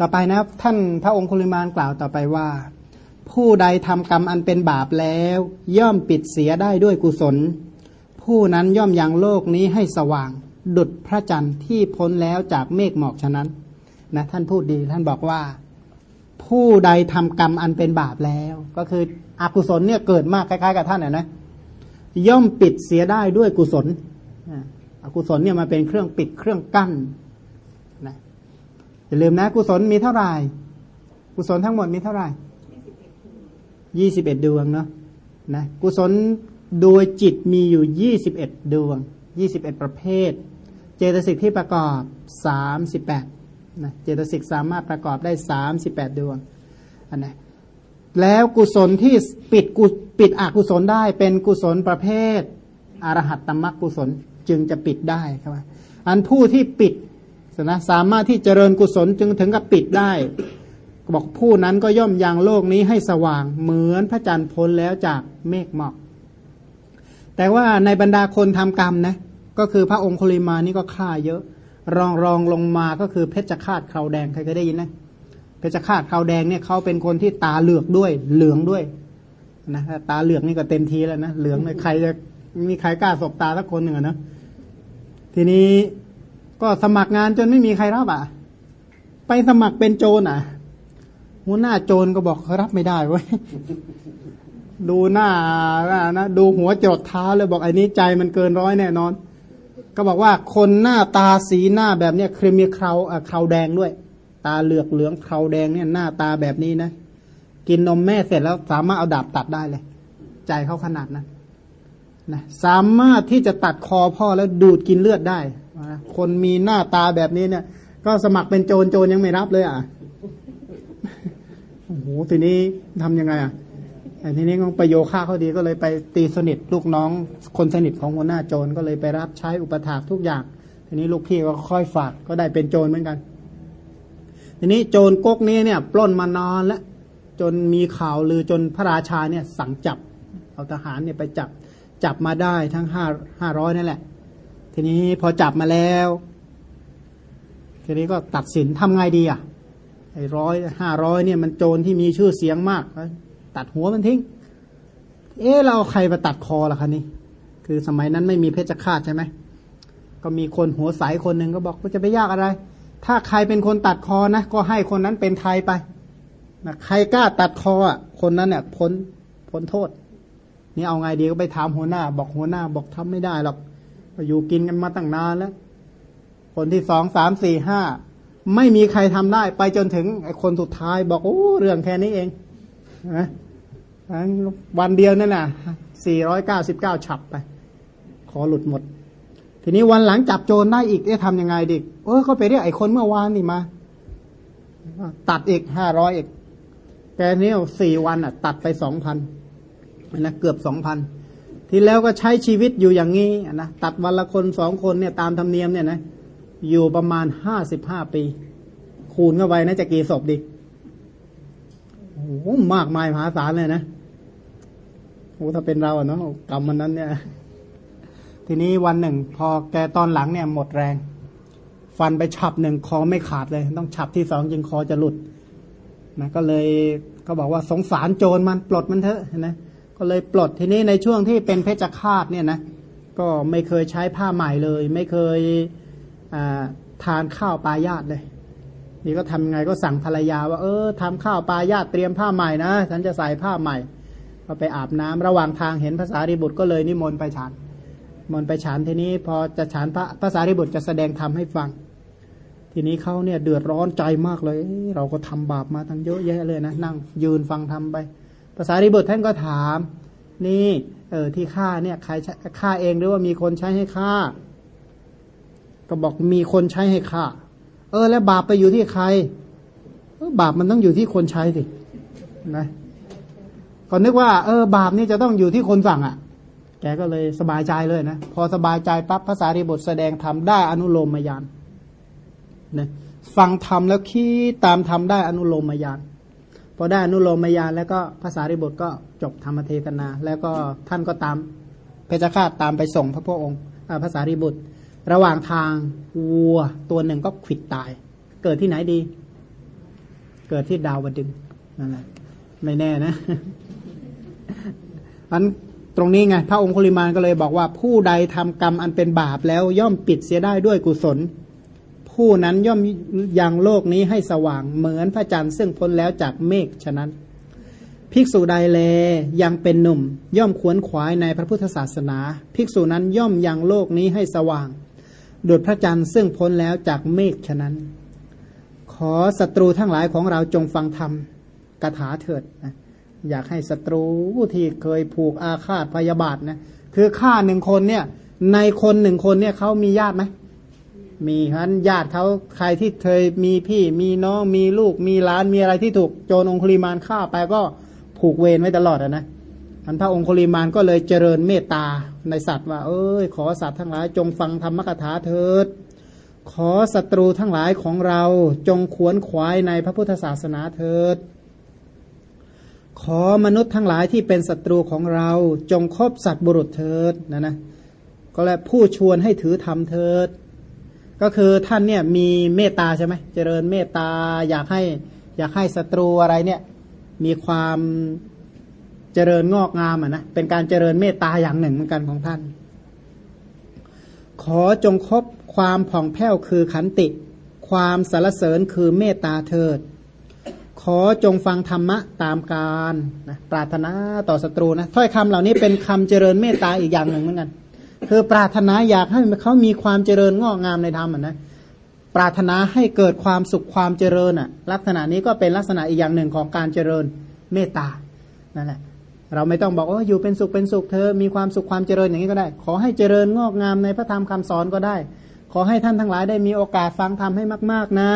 ต่อไปนะท่านพระองคุลิมานกล่าวต่อไปว่า ผู้ใดทำกรรมอันเป็นบาปแล้ว ย่อมปิดเสียได้ด้วยกุศล ผู้นั้นย่อมยังโลกนี้ให้สว่าง ดุดพระจันทร์ที่พ้นแล้วจากเมฆหมอกฉะนั้นนะท่านพูดดีท่านบอกว่า ผู้ใดทำกรรมอันเป็นบาปแล้ว ก็คืออกุศลเนี่ยเกิดมากคล้ายๆกับท่านนะนะย่อมปิดเสียได้ด้วยกุศลอกุศลเนี่ยมาเป็นเครื่องปิดเครื่องกั้น อย่าลืมนะ กุศลมีเท่าไหร่ กุศลทั้งหมดมีเท่าไหร่ยี่สิบเอ็ดดวงเนาะนะกุศลโดยจิตมีอยู่ยี่สิบเอ็ดดวงยี่สิบเอ็ดประเภท เจตสิกที่ประกอบสามสิบแปดนะเจตสิกสามารถประกอบได้สามสิบแปดดวงอันนะแล้วกุศลที่ปิดกุปิดอกุศลได้เป็นกุศลประเภทอรหัตตมรรคกุศลจึงจะปิดได้ครับอันผู้ที่ปิด นะสามารถที่เจริญกุศลจึงถึงกับปิดได้บอกผู้นั้นก็ย่อมยังโลกนี้ให้สว่างเหมือนพระจันทร์พ้นแล้วจากเมฆหมอก แต่ว่าในบรรดาคนทำกรรมนะก็คือพระองคุลิมานี่ก็ฆ่าเยอะ รองรองลงมาก็คือเพชฌฆาตขาวแดงใครเคยได้ยินนะเพชฌฆาตขาวแดงเนี่ยเขาเป็นคนที่ตาเหลือกด้วยเหลืองด้วยนะตาเหลือกนี่ก็เต็มทีแล้วนะเหลืองเลยใครจะมีใครกล้าสบตาสักคนหนึ่งนะทีนี้ ก็สมัครงานจนไม่มีใครรับอะ ไปสมัครเป็นโจรอะหัวหน้าโจรก็บอกรับไม่ได้เว้ยดูหน้านะดูหัวจดเท้าเลยบอกไอ้นี้ใจมันเกินร้อยแน่นอน ก็บอกว่าคนหน้าตาสีหน้าแบบเนี้ยคือมีเคราเคราแดงด้วย ตาเหลือกเหลืองเคราแดงเนี่ยหน้าตาแบบนี้นะกินนมแม่เสร็จแล้วสามารถเอาดาบตัดได้เลย ใจเขาขนาดนะนะสามารถที่จะตัดคอพ่อแล้วดูดกินเลือดได้ คนมีหน้าตาแบบนี้เนี่ย ก็สมัครเป็นโจรโจรยังไม่รับเลยอะโอ้โหทีนี้ทํำยังไงอะแต่ทีนี้ของประโยค่าเขาดีก็เลยไปตีสนิทลูกน้องคนสนิทของหัวหน้าโจรก็เลยไปรับใช้อุปถากทุกอย่าง ทีนี้ลูกพี่ก็ค่อยฝากก็ได้เป็นโจรเหมือนกัน ทีนี้โจรก๊กนี้เนี่ย ปล้นมานานแล้วจนมีข่าวลือจนพระราชาเนี่ยสั่งจับเอาทหารเนี่ยไปจับจับมาได้ทั้งห้าห้าร้อยนั่นแหละ ทีนี้พอจับมาแล้ว ทีนี้ก็ตัดสินทำไงดีอะไอ้ร้อยห้าร้อยเนี่ยมันโจรที่มีชื่อเสียงมาก ตัดหัวมันทิ้ง เอ๊ะเราใครมาตัดคอล่ะคะนี่คือสมัยนั้นไม่มีเพชฌฆาตใช่ไหมก็มีคนหัวใสคนหนึ่งก็บอกว่าจะไปยากอะไร ถ้าใครเป็นคนตัดคอนะก็ให้คนนั้นเป็นไทยไปนะใครกล้าตัดคออะคนนั้นเนี่ยพ้นพ้นโทษ นี่เอาไงดีก็ไปถามหัวหน้า บอกหัวหน้าบอกทำไม่ได้หรอก อยู่กินกันมาตั้งนานแล้ว คนที่สองสามสี่ห้าไม่มีใครทำได้ ไปจนถึงไอ้คนสุดท้ายบอกโอ้เรื่องแค่นี้เองนะวันเดียวนั่นน่ะสี่ร้อยเก้าสิบเก้าฉับไป ขอหลุดหมด ทีนี้วันหลังจับโจรได้อีกเอ๊ะทำยังไงดิเออก็ไปเรียกไอ้คนเมื่อวานนี่มา ตัดอีกห้าร้อยอีกแต่นี้สี่วันอะ ตัดไปสองพันนะเกือบสองพัน ที่แล้วก็ใช้ชีวิตอยู่อย่างนี้นะตัดวันละคนสองคนเนี่ยตามธรรมเนียมเนี่ยนะอยู่ประมาณห้าสิบห้าปี คูณเข้าไปนะจะกี่ศพดีโอ้โหมากมายมหาศาลเลยนะโอ้ถ้าเป็นเราอะเนาะกรรมมันนั้นเนี่ย ทีนี้วันหนึ่ง พอแกตอนหลังเนี่ยหมดแรง ฟันไปฉับหนึ่งคอไม่ขาดเลย ต้องฉับที่สองจึงคอจะหลุดนะก็เลยก็บอกว่าสงสารโจรมันปลดมันเถอะนะ ก็เลยปลดทีนี้ในช่วงที่เป็นเพชฌฆาตเนี่ยนะก็ไม่เคยใช้ผ้าใหม่เลย ไม่เคยทานข้าวปลายาตเลย นี่ก็ทำไงก็สั่งภรรยา ว่าเออทำข้าวปลายาตเตรียมผ้าใหม่นะฉันจะใส่ผ้าใหม่ก็ไปอาบน้ำระหว่างทางเห็นภาษาริบุตรก็เลยนิมนต์ไปฉันมนต์ไปฉันทีนี้พอจะฉันพระภาษาริบุตรจะแสดงธรรมให้ฟัง ทีนี้เขาเนี่ยเดือดร้อนใจมากเลย เราก็ทำบาปมาทั้งเยอะแยะเลยนะนั่งยืนฟังทำไป ภาษาริบุตรท่านก็ถาม นี่เออที่ฆ่าเนี่ยใครฆ่าเองหรือว่ามีคนใช้ให้ฆ่า ก็บอกมีคนใช้ให้ฆ่า เออ แล้วบาปไปอยู่ที่ใครออบาปมันต้องอยู่ที่คนใช้สินะก็นึกว่าเออบาปนี่จะต้องอยู่ที่คนสั่งอะ่ะ แกก็เลยสบายใจเลยนะ พอสบายใจปั๊บภาษาริบุตรแสดงธรรมได้อนุโลมมายานนะฟังธรรมแล้วคิดตามธรรมได้อนุโลมมายาน พอได้นุโลมมายานแล้วก็ภาษาริบุตรก็จบธรรมเทศนา แล้วก็ท่านก็ตามเพชฌฆาตตามไปส่งพระพุทธองค์ภาษาริบุตร ระหว่างทางวัวตัวหนึ่งก็ขิดตาย เกิดที่ไหนดี เกิดที่ดาวดึงนั่นแหละไม่แน่นะอันตรงนี้ไงพระองคุลิมานก็เลยบอกว่าผู้ใดทำกรรมอันเป็นบาปแล้วย่อมปิดเสียได้ด้วยกุศล ผู้นั้นย่อมยังโลกนี้ให้สว่างเหมือนพระจันทร์ซึ่งพ้นแล้วจากเมฆฉะนั้น ภิกษุใดแลยังเป็นหนุ่ม ย่อมขวนขวายในพระพุทธศาสนา ภิกษุนั้นย่อมยังโลกนี้ให้สว่างดุจพระจันทร์ซึ่งพ้นแล้วจากเมฆฉะนั้น ขอศัตรูทั้งหลายของเราจงฟังธรรมกถาเถิดนะอยากให้ศัตรูที่เคยผูกอาฆาตพยาบาทนะคือฆ่าหนึ่งคนเนี่ยในคนหนึ่งคนเนี่ยเขามีญาติไหม มีฉะนั้นญาติเขาใครที่เคยมีพี่มีน้องมีลูกมีหลานมีอะไรที่ถูกโจรองคุลิมานฆ่าไปก็ผูกเวรไว้ตลอดนะอันพระองคุลิมานก็เลยเจริญเมตตาในสัตว์ว่า เอ้ย ขอสัตว์ทั้งหลายจงฟังธรรมกถาเถิด ขอศัตรูทั้งหลายของเราจงขวนขวายในพระพุทธศาสนาเถิด ขอมนุษย์ทั้งหลายที่เป็นศัตรูของเราจงคบสัตว์บุรุษเถิดนะนะก็แล้วผู้ชวนให้ถือธรรมเถิด ก็คือท่านเนี่ยมีเมตตาใช่ไหมเจริญเมตตาอยากให้อยากให้ศัตรูอะไรเนี่ยมีความเจริญงอกงามอะนะเป็นการเจริญเมตตาอย่างหนึ่งเหมือนกันของท่าน ขอจงคบความผ่องแผ้วคือขันติ ความสารเสริญคือเมตตาเถิด ขอจงฟังธรรมะตามการนะปรารถนาต่อศัตรูนะถ้อยคำเหล่านี้เป็นคำเจริญเมตตาอีกอย่างหนึ่งเหมือนกัน คือปรารถนาอยากให้เขามีความเจริญงอกงามในธรรมนะปรารถนาให้เกิดความสุขความเจริญอะ ลักษณะนี้ก็เป็นลักษณะอีกอย่างหนึ่งของการเจริญเมตตานั่นแหละเราไม่ต้องบอกว่าอยู่เป็นสุขเป็นสุขเธอมีความสุขความเจริญอย่างนี้ก็ได้ ขอให้เจริญงอกงามในพระธรรมคำสอนก็ได้ ขอให้ท่านทั้งหลายได้มีโอกาสฟังธรรมให้มาก ๆนะ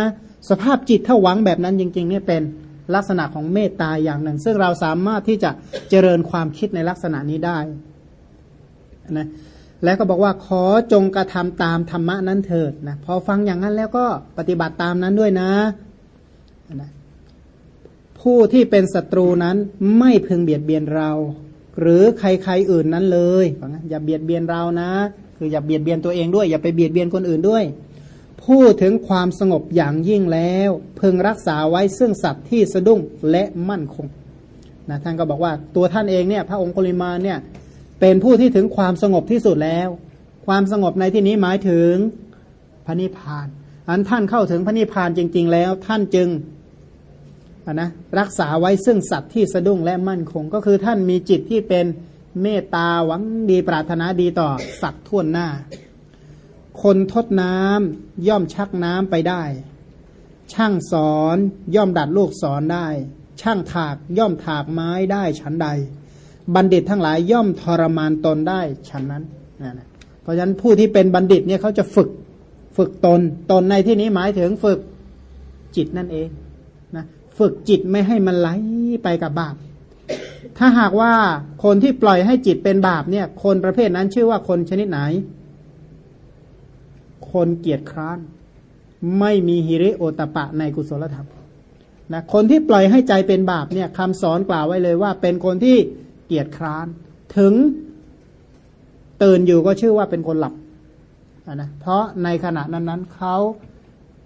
สภาพจิตถ้าหวังแบบนั้นจริงๆเนี่ยเป็นลักษณะของเมตตาอย่างหนึ่ง ซึ่งเราสามารถที่จะเจริญความคิดในลักษณะนี้ได้นะ แล้วก็บอกว่าขอจงกระทำตามธรรมะนั้นเถิดนะพอฟังอย่างนั้นแล้วก็ปฏิบัติตามนั้นด้วยนะนะ ผู้ที่เป็นศัตรูนั้นไม่พึงเบียดเบียนเรา หรือใครๆอื่นนั้นเลยอย่าเบียดเบียนเรานะ คืออย่าเบียดเบียนตัวเองด้วย อย่าไปเบียดเบียนคนอื่นด้วย พูดถึงความสงบอย่างยิ่งแล้ว พึงรักษาไว้ซึ่งสัตว์ที่สะดุ้งและมั่นคงนะท่านก็บอกว่าตัวท่านเองเนี่ย พระองค์กุลิมาเนี่ย เป็นผู้ที่ถึงความสงบที่สุดแล้ว ความสงบในที่นี้หมายถึงพระนิพพาน อันท่านเข้าถึงพระนิพพานจริง ๆ แล้ว ท่านจึงนะรักษาไว้ซึ่งสัตว์ที่สะดุ้งและมั่นคง ก็คือท่านมีจิตที่เป็นเมตตาหวังดีปรารถนาดีต่อสัตว์ทั่วหน้า คนทดน้ำย่อมชักน้ำไปได้ ช่างสอนย่อมดัดลูกสอนได้ ช่างถากย่อมถากไม้ได้ฉันใด บัณฑิตทั้งหลายย่อมทรมานตนได้ฉันนั้นนะเพราะฉะนั้นผู้ที่เป็นบัณฑิตเนี่ยเขาจะฝึกฝึกตนตนในที่นี้หมายถึงฝึกจิตนั่นเองนะฝึกจิตไม่ให้มันไหลไปกับบาป ถ้าหากว่าคนที่ปล่อยให้จิตเป็นบาปเนี่ย คนประเภทนั้นชื่อว่าคนชนิดไหน คนเกียจคร้าน ไม่มีฮิริโอตปะในกุศลธรรมนะคนที่ปล่อยให้ใจเป็นบาปเนี่ยคำสอนกล่าวไว้เลยว่า เป็นคนที่ กียจคร้าน ถึงตื่นอยู่ก็ชื่อว่าเป็นคนหลับนะเพราะในขณะนั้นนั้นเขา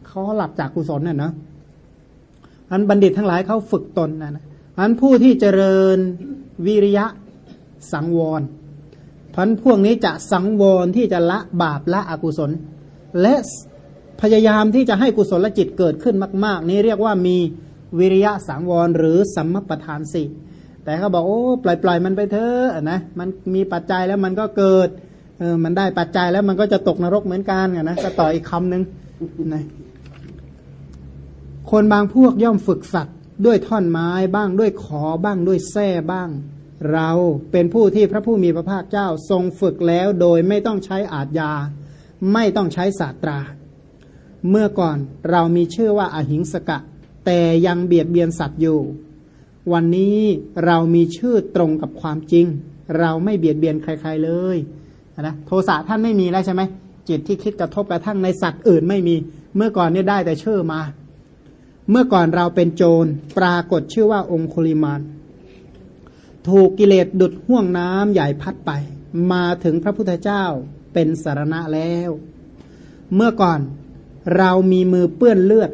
เขาหลับจากกุศลเนี่ยนะอันบัณฑิตทั้งหลายเขาฝึกตนนะนะอันผู้ที่เจริญวิริยะสังวรพันพวกนี้จะสังวรที่จะละบาปละอกุศล และพยายามที่จะให้กุศลจิตเกิดขึ้นมาก ๆ นี้เรียกว่ามีวิริยะสังวรหรือสัมมปทานสี่ แต่เขาบอกโอ้ปล่อยปล่อยมันไปเถอะนะมันมีปัจจัยแล้วมันก็เกิดเออมันได้ปัจจัยแล้วมันก็จะตกนรกเหมือนกันนะก็ต่ออีกคำหนึ่งนะคนบางพวกย่อมฝึกสัตว์ด้วยท่อนไม้บ้างด้วยขอบ้างด้วยแส้บ้าง เราเป็นผู้ที่พระผู้มีพระภาคเจ้าทรงฝึกแล้วโดยไม่ต้องใช้อาทยา ไม่ต้องใช้ศาสตรา เมื่อก่อนเรามีชื่อว่าอาหิงสกะ แต่ยังเบียดเบียนสัตว์อยู่ วันนี้เรามีชื่อตรงกับความจริง เราไม่เบียดเบียนใคร ๆเลยนะโทสะท่านไม่มีแล้วใช่ไหมจิตที่คิดกระทบกระทั่งในสัตว์อื่นไม่มี เมื่อก่อนเนี่ยได้แต่ชื่อมา เมื่อก่อนเราเป็นโจรปรากฏชื่อว่าองคุลิมานถูกกิเลสดุดห่วงน้ำใหญ่พัดไป มาถึงพระพุทธเจ้าเป็นสารณะแล้ว เมื่อก่อนเรามีมือเปื้อนเลือด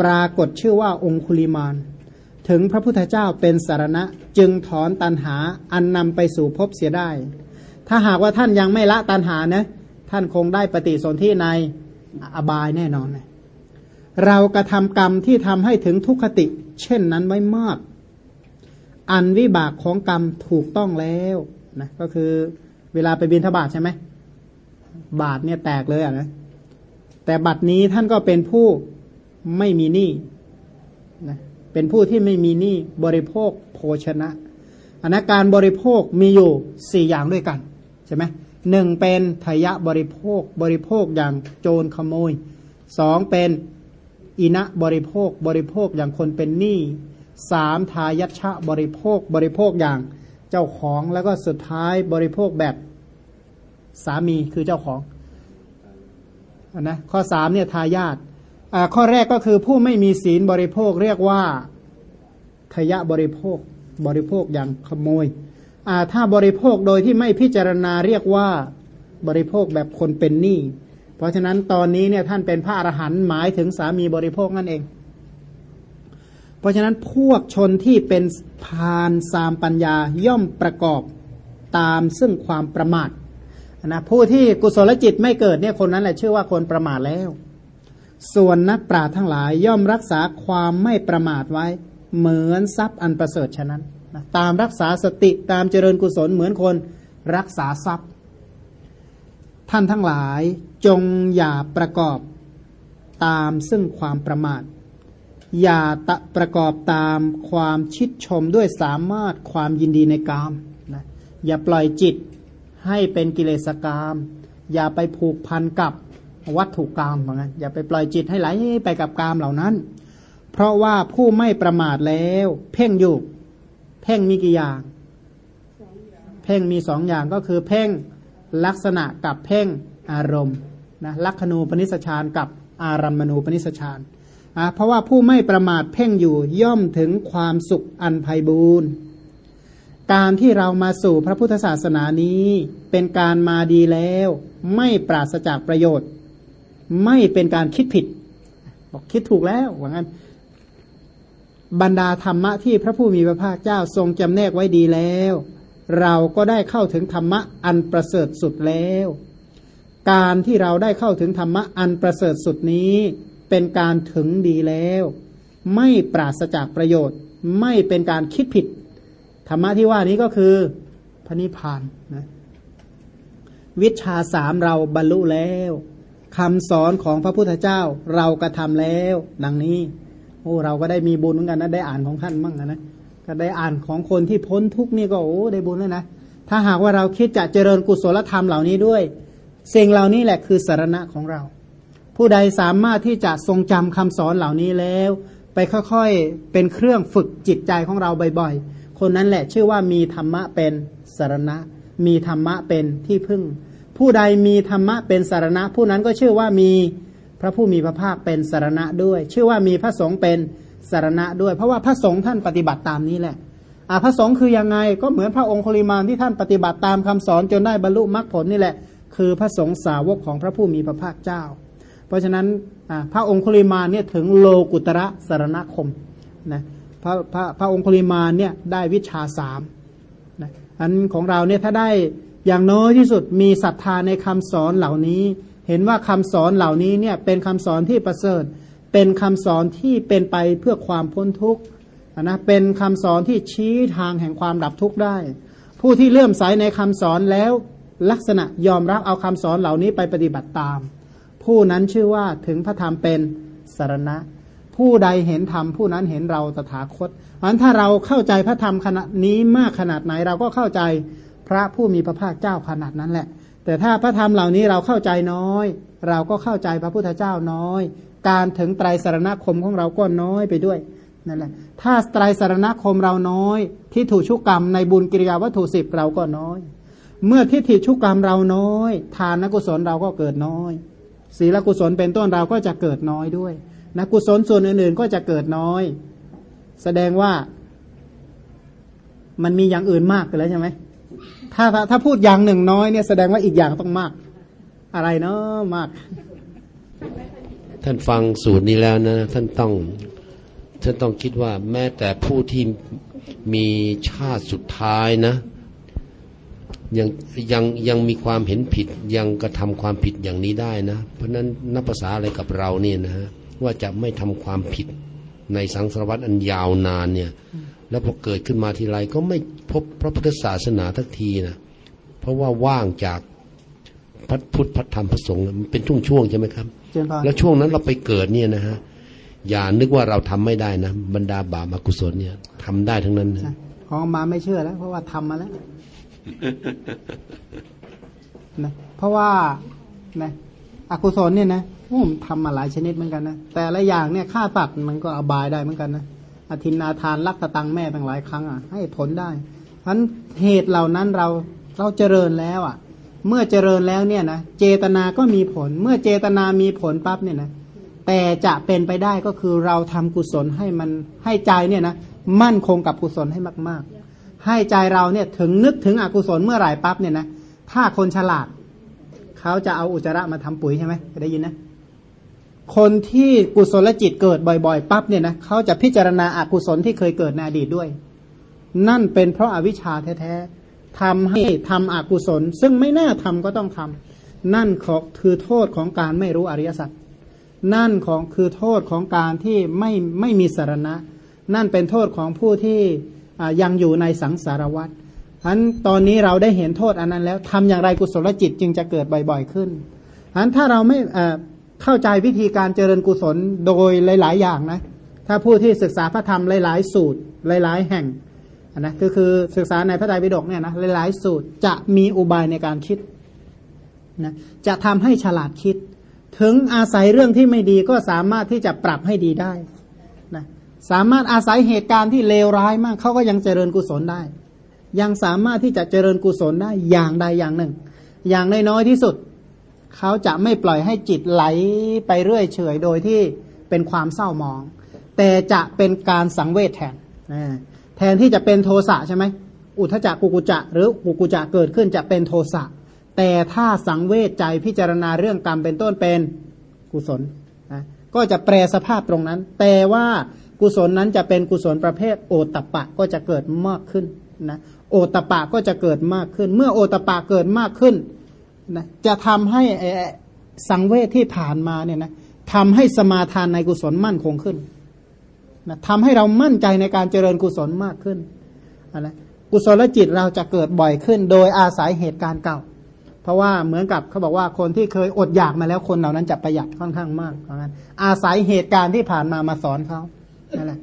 ปรากฏชื่อว่าองคุลิมาน ถึงพระพุทธเจ้าเป็นสารณะจึงถอนตันหาอันนำไปสู่พบเสียได้ ถ้าหากว่าท่านยังไม่ละตันหานะท่านคงได้ปฏิสนธิในอบายแน่นอนเลยเรากระทำกรรมที่ทำให้ถึงทุกขติ เช่นนั้นไว้มาก อันวิบากของกรรมถูกต้องแล้วนะก็คือเวลาไปบินทบาทใช่ไหมบาทเนี่ยแตกเลยอะนะแต่บัดนี้ท่านก็เป็นผู้ไม่มีหนี้นะ เป็นผู้ที่ไม่มีหนี้บริโภคโภชนะอันนการบริโภคมีอยู่สี่อย่างด้วยกันใช่ไหมหนึ่งเป็นทยะบริโภคบริโภคอย่างโจรขโมยสองเป็นอินะบริโภคบริโภคอย่างคนเป็นหนี้สามทายัชะบริโภคบริโภคอย่างเจ้าของแล้วก็สุดท้ายบริโภคแบบสามีคือเจ้าของอนนะข้อสามเนี่ยทายาท ข้อแรกก็คือผู้ไม่มีศีลบริโภคเรียกว่าทยะบริโภค บริโภคอย่างขโมยถ้าบริโภคโดยที่ไม่พิจารณาเรียกว่าบริโภคแบบคนเป็นหนี้เพราะฉะนั้นตอนนี้เนี่ยท่านเป็นพระอรหันต์หมายถึงสามีบริโภคนั่นเอง เพราะฉะนั้นพวกชนที่เป็นพานสามปัญญาย่อมประกอบตามซึ่งความประมาทนะผู้ที่กุศลจิตไม่เกิดเนี่ยคนนั้นแหละชื่อว่าคนประมาทแล้ว ส่วนนักปราชญ์ทั้งหลายย่อมรักษาความไม่ประมาทไว้ เหมือนทรัพย์อันประเสริฐฉะนั้นนะตามรักษาสติตามเจริญกุศลเหมือนคนรักษาทรัพย์ ท่านทั้งหลายจงอย่าประกอบตามซึ่งความประมาท อย่าตะประกอบตามความชิดชมด้วยสามารถความยินดีในกามนะอย่าปล่อยจิตให้เป็นกิเลสกาม อย่าไปผูกพันกับ วัตถุกรรมเหมือนกันอย่าไปปล่อยจิตให้ไหลไปกับกามเหล่านั้น เพราะว่าผู้ไม่ประมาทแล้ว เพ่งอยู่ เพ่งมีกี่อย่าง เพ่งมีสองอย่างก็คือเพ่งลักษณะกับเพ่งอารมณ์นะลักขณูปนิสชานกับอารัมมณูปนิสชานอะเพราะว่าผู้ไม่ประมาทเพ่งอยู่ย่อมถึงความสุขอันไพบูรณ์การที่เรามาสู่พระพุทธศาสนานี้เป็นการมาดีแล้ว ไม่ปราศจากประโยชน์ ไม่เป็นการคิดผิด บอกคิดถูกแล้วว่างั้น บรรดาธรรมะที่พระผู้มีพระภาคเจ้าทรงจำแนกไว้ดีแล้ว เราก็ได้เข้าถึงธรรมะอันประเสริฐสุดแล้ว การที่เราได้เข้าถึงธรรมะอันประเสริฐสุดนี้ เป็นการถึงดีแล้ว ไม่ปราศจากประโยชน์ ไม่เป็นการคิดผิด ธรรมะที่ว่านี้ก็คือพระนิพพานนะวิชาสามเราบรรลุแล้ว คำสอนของพระพุทธเจ้าเรากระทำแล้ว ดังนี้โอ้เราก็ได้มีบุญเหมือนกันนะได้อ่านของท่านมั่งนะก็ได้อ่านของคนที่พ้นทุกนี่ก็โอ้ได้บุญแล้วนะถ้าหากว่าเราคิดจะเจริญกุศลธรรมเหล่านี้ด้วยสิ่งเหล่านี้แหละคือสารณะของเรา ผู้ใดสามารถที่จะทรงจำคำสอนเหล่านี้แล้ว ไปค่อยๆเป็นเครื่องฝึกจิตใจของเราบ่อยๆคนนั้นแหละชื่อว่ามีธรรมะเป็นสารณะ มีธรรมะเป็นที่พึ่ง ผู้ใดมีธรรมะเป็นสารณะ ผู้นั้นก็ชื่อว่ามีพระผู้มีพระภาคเป็นสารณะด้วย ชื่อว่ามีพระสงฆ์เป็นสารณะด้วย เพราะว่าพระสงฆ์ท่านปฏิบัติตามนี้แหละอ่าพระสงฆ์คือยังไงก็เหมือนพระองค์คุลิมานที่ท่านปฏิบัติตามคำสอนจนได้บรรลุมรรคผลนี่แหละ คือพระสงฆ์สาวกของพระผู้มีพระภาคเจ้า เพราะฉะนั้นพระองค์คุลิมานเนี่ยถึงโลกุตระสารณคมนะพระพระพระองคุลิมานเนี่ยได้วิชาสามนะอันของเราเนี่ยถ้าได้ อย่างน้อยที่สุดมีศรัทธาในคำสอนเหล่านี้ เห็นว่าคำสอนเหล่านี้เนี่ยเป็นคำสอนที่ประเสริฐ เป็นคำสอนที่เป็นไปเพื่อความพ้นทุกข์นะเป็นคำสอนที่ชี้ทางแห่งความดับทุกข์ได้ ผู้ที่เลื่อมใสในคำสอนแล้วลักษณะยอมรับเอาคำสอนเหล่านี้ไปปฏิบัติตาม ผู้นั้นชื่อว่าถึงพระธรรมเป็นสารณะ ผู้ใดเห็นธรรมผู้นั้นเห็นเราตถาคตเพราะถ้าเราเข้าใจพระธรรมขณะนี้มากขนาดไหนเราก็เข้าใจ พระผู้มีพระภาคเจ้าขนาดนั้นแหละ แต่ถ้าพระธรรมเหล่านี้เราเข้าใจน้อย เราก็เข้าใจพระพุทธเจ้าน้อย การถึงไตรสารณคมของเราก็น้อยไปด้วยนั่นแหละ ถ้าไตรสารณคมเราน้อย ที่ถูกชุกกรรมในบุญกิริยาวัตถุสิบเราก็น้อย เมื่อทิฏฐิชุกกรรมเราน้อย ทานกุศลเราก็เกิดน้อยศีลกุศลเป็นต้นเราก็จะเกิดน้อยด้วยนะกุศลส่วนอื่นๆก็จะเกิดน้อย แสดงว่ามันมีอย่างอื่นมากไปแล้วใช่ไหม ถ้าถ้าพูดอย่างหนึ่งน้อยเนี่ยแสดงว่าอีกอย่างต้องมาก อะไรเนาะมาก ท่านฟังสูตรนี้แล้วนะ ท่านต้องท่านต้องคิดว่าแม้แต่ผู้ที่มีชาติสุดท้ายนะ ยังยังยังมีความเห็นผิดยังกระทำความผิดอย่างนี้ได้นะ เพราะฉะนั้นนับภาษาอะไรกับเราเนี่ยนะฮะว่าจะไม่ทำความผิดในสังสารวัตรอันยาวนานเนี่ย แล้วพอเกิดขึ้นมาทีไรก็ไม่พบพระพุทธศาสนาทักทีนะเพราะว่าว่างจากพระพุทธพระธรรมพระสงฆ์มันเป็นช่วงๆใช่ไหมครับเจริญพรแล้วช่วงนั้นเราไปเกิดเนี่ยนะฮะอย่านึกว่าเราทำไม่ได้นะบรรดาบาปอกุศลเนี่ยทำได้ทั้งนั้นนะของมาไม่เชื่อแล้ว เพราะว่าทำมาแล้วนะเพราะว่านะอกุศลเนี่ยนะผมทำมาหลายชนิดเหมือนกันนะแต่ละอย่างเนี่ยฆ่าสัตว์มันก็อบายได้เหมือนกันนะ อธินนาทานลักตะตังแม่ตั้งหลายครั้งอะให้ผลได้เพราะนั้นเหตุเหล่านั้นเราเราเจริญแล้วอะ เมื่อเจริญแล้วเนี่ยนะเจตนาก็มีผล เมื่อเจตนามีผลปั๊บเนี่ยนะแต่จะเป็นไปได้ก็คือเราทำกุศลให้มันให้ใจเนี่ยนะมั่นคงกับกุศลให้มาก ๆ ให้ใจเราเนี่ยถึงนึกถึงอกุศลเมื่อไหร่ปั๊บเนี่ยนะถ้าคนฉลาด เขาจะเอาอุจจาระมาทำปุ๋ยใช่ไหมได้ยินนะ คนที่กุศลจิตเกิดบ่อยๆปั๊บเนี่ยนะเขาจะพิจารณาอากุศลที่เคยเกิดในอดีตด้วย นั่นเป็นเพราะอาวิชชาแท้ๆทำให้ทำอกุศล ซึ่งไม่น่าทำก็ต้องทำนั่นของคือโทษของการไม่รู้อริยสัจนั่นของคือโทษของการที่ไม่ไม่มีสารณะ นั่นเป็นโทษของผู้ที่ยังอยู่ในสังสารวัฏฉะนั้นตอนนี้เราได้เห็นโทษอันนั้นแล้วทำอย่างไรกุศลจิตจึงจะเกิดบ่อยๆขึ้นฉะนั้นถ้าเราไม่ เข้าใจวิธีการเจริญกุศลโดยหลาย ๆ อย่างนะ ถ้าผู้ที่ศึกษาพระธรรมหลาย ๆ สูตรหลาย ๆ แห่งนะก็คือศึกษาในพระไตรปิฎกเนี่ยนะหลาย ๆ สูตรจะมีอุบายในการคิดนะจะทำให้ฉลาดคิด ถึงอาศัยเรื่องที่ไม่ดีก็สามารถที่จะปรับให้ดีได้นะสามารถอาศัยเหตุการณ์ที่เลวร้ายมากเขาก็ยังเจริญกุศลได้ ยังสามารถที่จะเจริญกุศลได้อย่างใดอย่างหนึ่ง อย่างน้อยๆที่สุด เขาจะไม่ปล่อยให้จิตไหลไปเรื่อยเฉยโดยที่เป็นความเศร้ามอง แต่จะเป็นการสังเวชแทนแทนที่จะเป็นโทสะใช่ไหมอุทจักกุกุจะหรือกุกุจะเกิดขึ้นจะเป็นโทสะแต่ถ้าสังเวชใจพิจารณาเรื่องกรรมเป็นต้นเป็นกุศลนะก็จะแปลสภาพตรงนั้น แต่ว่ากุศลนั้นจะเป็นกุศลประเภทโอตตปปะก็จะเกิดมากขึ้นนะโอตตปปะก็จะเกิดมากขึ้น เมื่อโอตตปปะเกิดมากขึ้น นะจะทำให้สังเวชที่ผ่านมาเนี่ยนะทำให้สมาทานในกุศลมั่นคงขึ้นนะทำให้เรามั่นใจในการเจริญกุศลมากขึ้นนะกุศลจิตเราจะเกิดบ่อยขึ้น โดยอาศัยเหตุการณ์เก่า เพราะว่าเหมือนกับเขาบอกว่าคนที่เคยอดอยากมาแล้วคนเหล่านั้นจะประหยัดค่อนข้างมากเพราะงั้นอาศัยเหตุการณ์ที่ผ่านมามาสอนเขานั่นแหละ